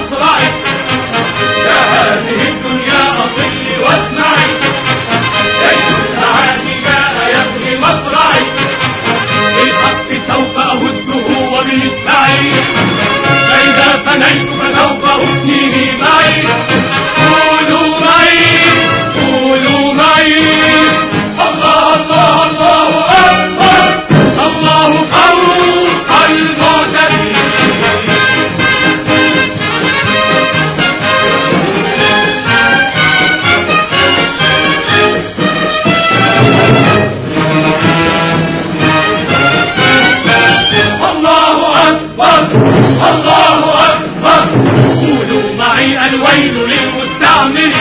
الصراع أكبر. الله أكبر. قولوا معي الويل للمستعمر.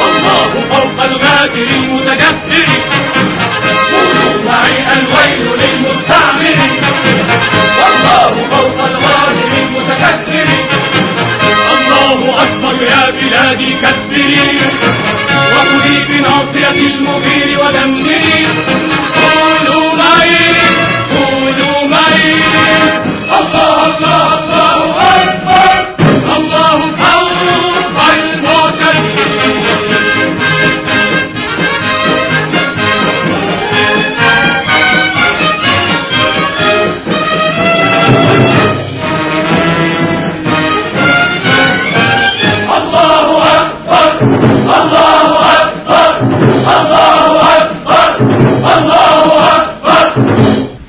والله فوق الغادر المتكبر قولوا معي الويل للمستعمر. والله فوق الغادر المتكبر الله أكبر يا بلادي كبري وخذي بناصية المبير ودمري Allah